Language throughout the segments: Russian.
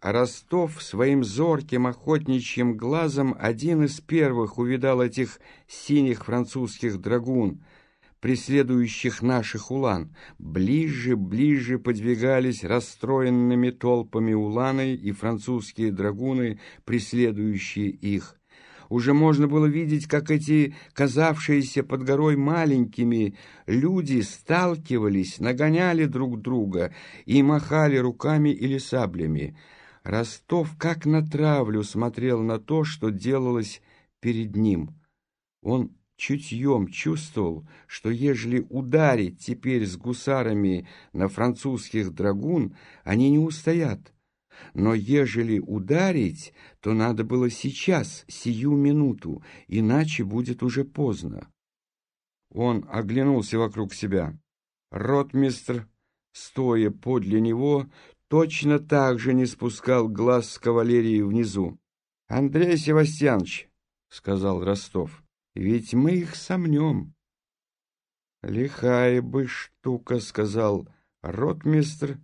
Ростов своим зорким охотничьим глазом один из первых увидал этих синих французских драгун, преследующих наших улан. Ближе, ближе подвигались расстроенными толпами уланы и французские драгуны, преследующие их. Уже можно было видеть, как эти казавшиеся под горой маленькими люди сталкивались, нагоняли друг друга и махали руками или саблями. Ростов как на травлю смотрел на то, что делалось перед ним. Он чутьем чувствовал, что ежели ударить теперь с гусарами на французских драгун, они не устоят. Но ежели ударить, то надо было сейчас, сию минуту, иначе будет уже поздно. Он оглянулся вокруг себя. Ротмистр, стоя подле него, точно так же не спускал глаз с кавалерии внизу. — Андрей Севастьянович, — сказал Ростов, — ведь мы их сомнем. — Лихая бы штука, — сказал ротмистр.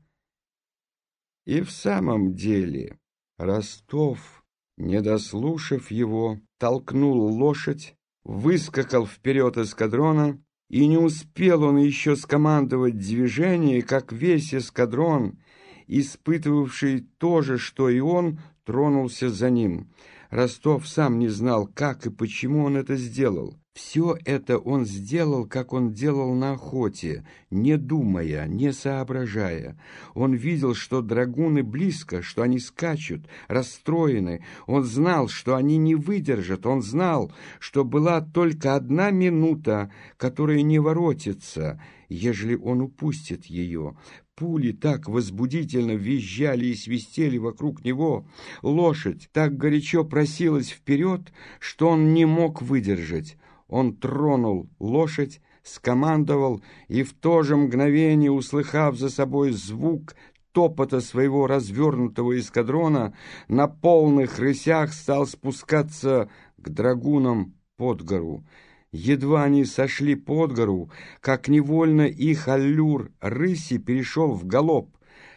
И в самом деле Ростов, не дослушав его, толкнул лошадь, выскакал вперед эскадрона, и не успел он еще скомандовать движение, как весь эскадрон — испытывавший то же, что и он, тронулся за ним. Ростов сам не знал, как и почему он это сделал. Все это он сделал, как он делал на охоте, не думая, не соображая. Он видел, что драгуны близко, что они скачут, расстроены. Он знал, что они не выдержат. Он знал, что была только одна минута, которая не воротится, ежели он упустит ее. Пули так возбудительно визжали и свистели вокруг него. Лошадь так горячо просилась вперед, что он не мог выдержать. Он тронул лошадь, скомандовал, и в то же мгновение, услыхав за собой звук топота своего развернутого эскадрона, на полных рысях стал спускаться к драгунам под гору. Едва они сошли под гору, как невольно их аллюр рыси перешел в галоп,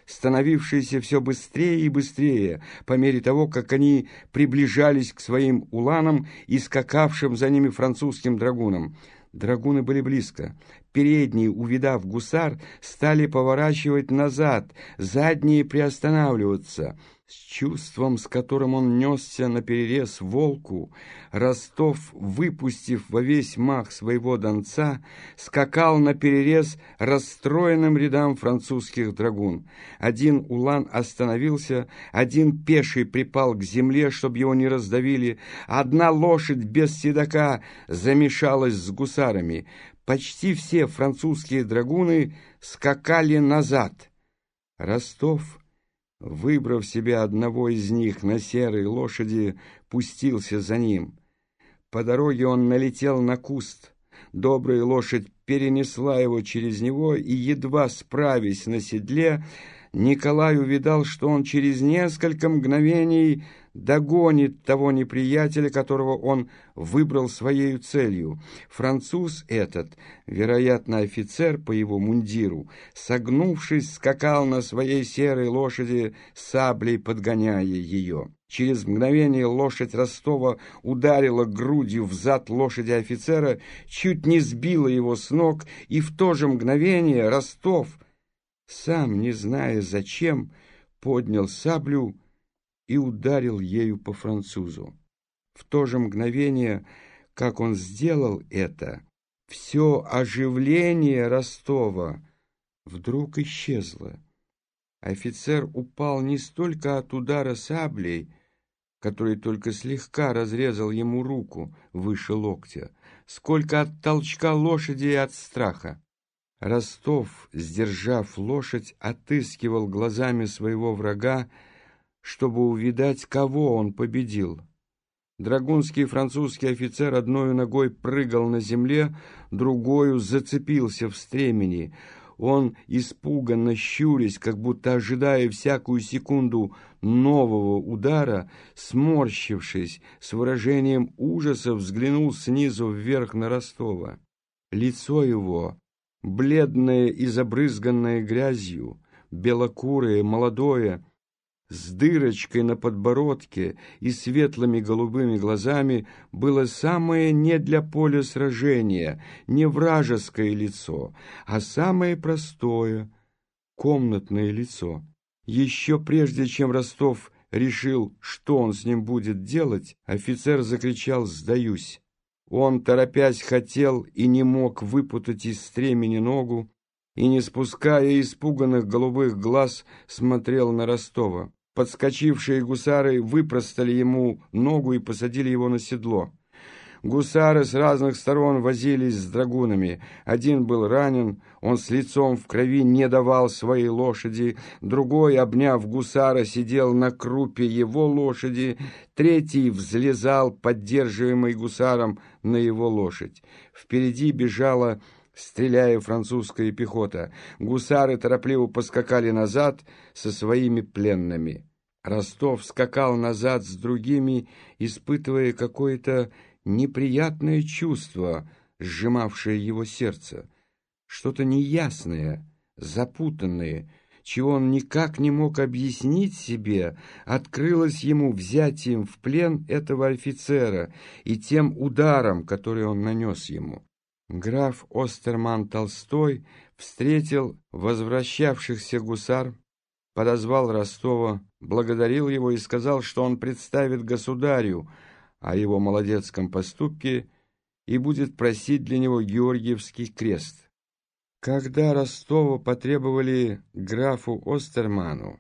становившийся все быстрее и быстрее, по мере того, как они приближались к своим уланам и скакавшим за ними французским драгунам. Драгуны были близко. Передние, увидав гусар, стали поворачивать назад, задние приостанавливаться — с чувством, с которым он несся на перерез волку, Ростов, выпустив во весь мах своего донца, скакал на перерез расстроенным рядам французских драгун. Один улан остановился, один пеший припал к земле, чтобы его не раздавили, одна лошадь без седока замешалась с гусарами. Почти все французские драгуны скакали назад. Ростов Выбрав себе одного из них на серой лошади, пустился за ним. По дороге он налетел на куст. Добрая лошадь перенесла его через него, и, едва справясь на седле, Николай увидал, что он через несколько мгновений догонит того неприятеля, которого он выбрал своей целью. Француз этот, вероятно, офицер по его мундиру, согнувшись, скакал на своей серой лошади, саблей подгоняя ее. Через мгновение лошадь Ростова ударила грудью в зад лошади офицера, чуть не сбила его с ног, и в то же мгновение Ростов, сам не зная зачем, поднял саблю и ударил ею по французу. В то же мгновение, как он сделал это, все оживление Ростова вдруг исчезло. Офицер упал не столько от удара саблей, который только слегка разрезал ему руку выше локтя, сколько от толчка лошади и от страха. Ростов, сдержав лошадь, отыскивал глазами своего врага, чтобы увидать, кого он победил. Драгунский французский офицер одной ногой прыгал на земле, другою зацепился в стремени. Он, испуганно щурясь, как будто ожидая всякую секунду нового удара, сморщившись, с выражением ужаса взглянул снизу вверх на Ростова. Лицо его, бледное и забрызганное грязью, белокурое, молодое, с дырочкой на подбородке и светлыми голубыми глазами было самое не для поля сражения, не вражеское лицо, а самое простое, комнатное лицо. Еще прежде, чем Ростов решил, что он с ним будет делать, офицер закричал «Сдаюсь!». Он, торопясь, хотел и не мог выпутать из стремени ногу, и, не спуская испуганных голубых глаз, смотрел на Ростова. Подскочившие гусары выпростали ему ногу и посадили его на седло. Гусары с разных сторон возились с драгунами. Один был ранен, он с лицом в крови не давал своей лошади, другой, обняв гусара, сидел на крупе его лошади, третий взлезал, поддерживаемый гусаром, на его лошадь. Впереди бежала стреляя французская пехота. Гусары торопливо поскакали назад со своими пленными. Ростов скакал назад с другими, испытывая какое-то неприятное чувство, сжимавшее его сердце. Что-то неясное, запутанное, чего он никак не мог объяснить себе, открылось ему взятием в плен этого офицера и тем ударом, который он нанес ему. Граф Остерман Толстой встретил возвращавшихся гусар, подозвал Ростова, благодарил его и сказал, что он представит государю о его молодецком поступке и будет просить для него Георгиевский крест. Когда Ростова потребовали графу Остерману,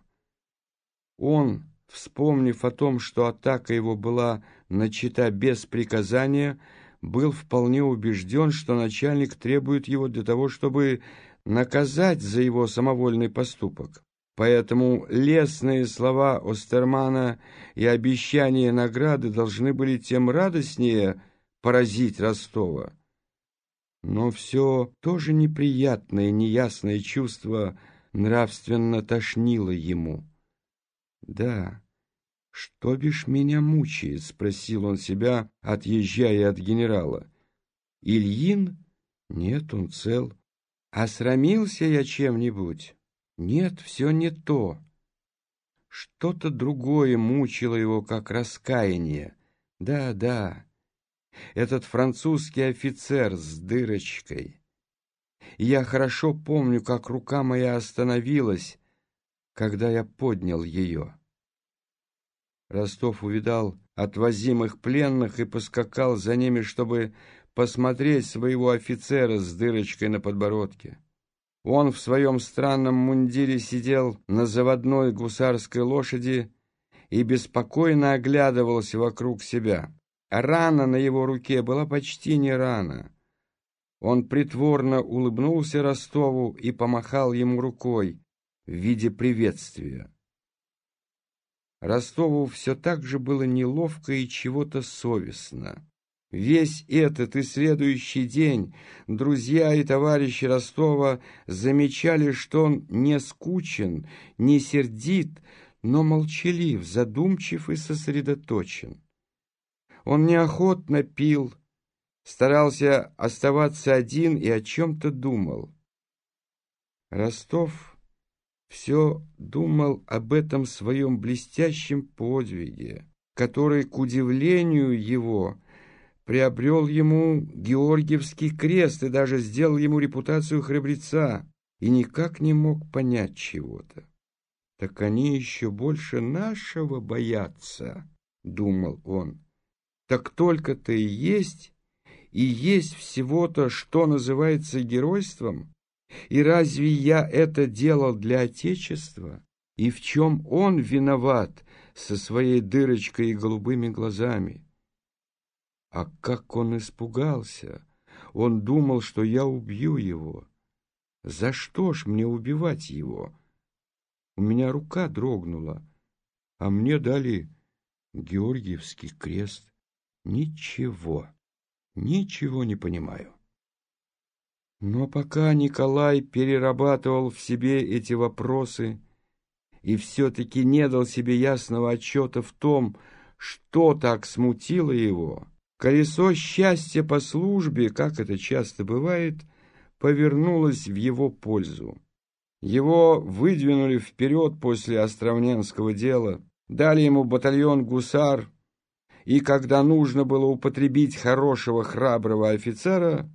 он, вспомнив о том, что атака его была начата без приказания, был вполне убежден, что начальник требует его для того, чтобы наказать за его самовольный поступок. Поэтому лестные слова Остермана и обещания награды должны были тем радостнее поразить Ростова. Но все тоже неприятное, неясное чувство нравственно тошнило ему. Да, «Что бишь меня мучает?» — спросил он себя, отъезжая от генерала. «Ильин? Нет, он цел. А срамился я чем-нибудь? Нет, все не то. Что-то другое мучило его, как раскаяние. Да, да, этот французский офицер с дырочкой. я хорошо помню, как рука моя остановилась, когда я поднял ее». Ростов увидал отвозимых пленных и поскакал за ними, чтобы посмотреть своего офицера с дырочкой на подбородке. Он в своем странном мундире сидел на заводной гусарской лошади и беспокойно оглядывался вокруг себя. Рана на его руке была почти не рана. Он притворно улыбнулся Ростову и помахал ему рукой в виде приветствия. Ростову все так же было неловко и чего-то совестно. Весь этот и следующий день друзья и товарищи Ростова замечали, что он не скучен, не сердит, но молчалив, задумчив и сосредоточен. Он неохотно пил, старался оставаться один и о чем-то думал. Ростов все думал об этом своем блестящем подвиге, который, к удивлению его, приобрел ему Георгиевский крест и даже сделал ему репутацию храбреца, и никак не мог понять чего-то. «Так они еще больше нашего боятся», — думал он. «Так только-то и есть, и есть всего-то, что называется геройством, и разве я это делал для Отечества? И в чем он виноват со своей дырочкой и голубыми глазами? А как он испугался! Он думал, что я убью его. За что ж мне убивать его? У меня рука дрогнула, а мне дали Георгиевский крест. Ничего, ничего не понимаю. Но пока Николай перерабатывал в себе эти вопросы и все-таки не дал себе ясного отчета в том, что так смутило его, колесо счастья по службе, как это часто бывает, повернулось в его пользу. Его выдвинули вперед после Островненского дела, дали ему батальон гусар, и когда нужно было употребить хорошего храброго офицера,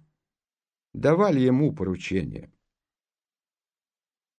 давали ему поручение.